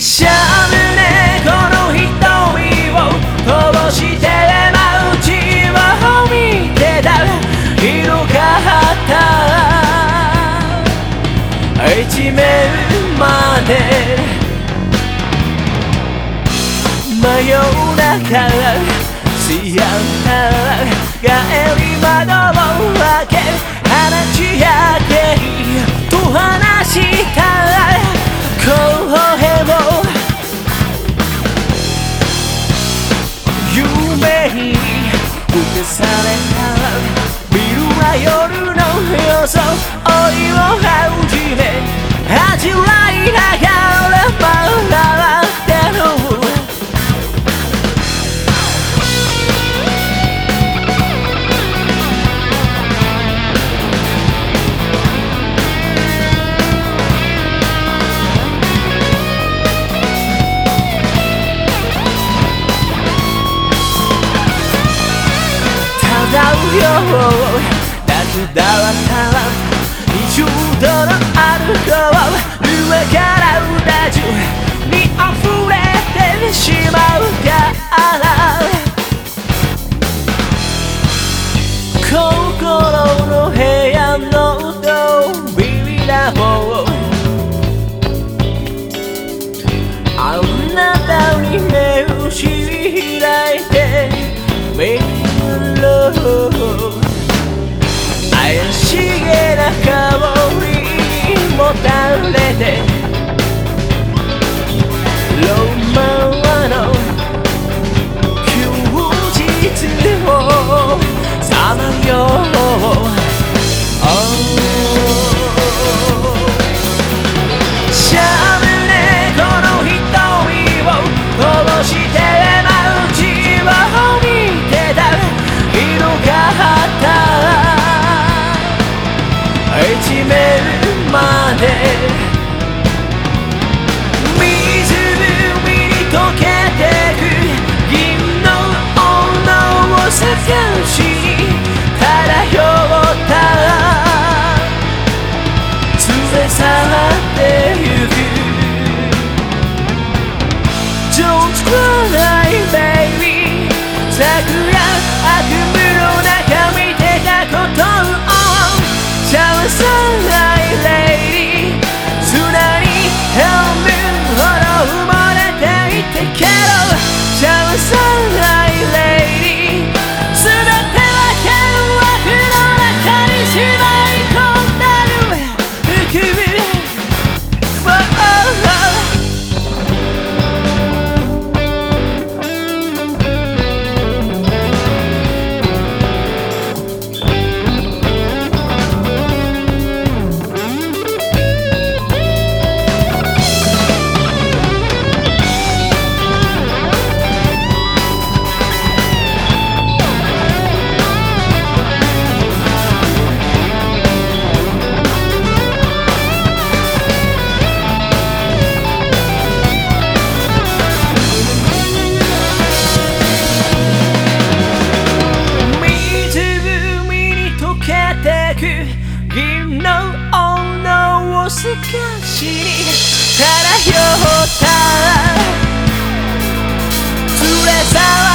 し夜中シアター帰り窓を開け放ち上げと話した声を夢に受けされたビルは夜の夜空追いを始め恥じらいながらただわったら20度のアルコール上からうなじに溢れてしまうから。れてれ去ってゆく Don't cry baby 桜悪夢の中見てたことを探さない lady 砂に半分ほど埋もれていてけど探さない漂った連れ去っ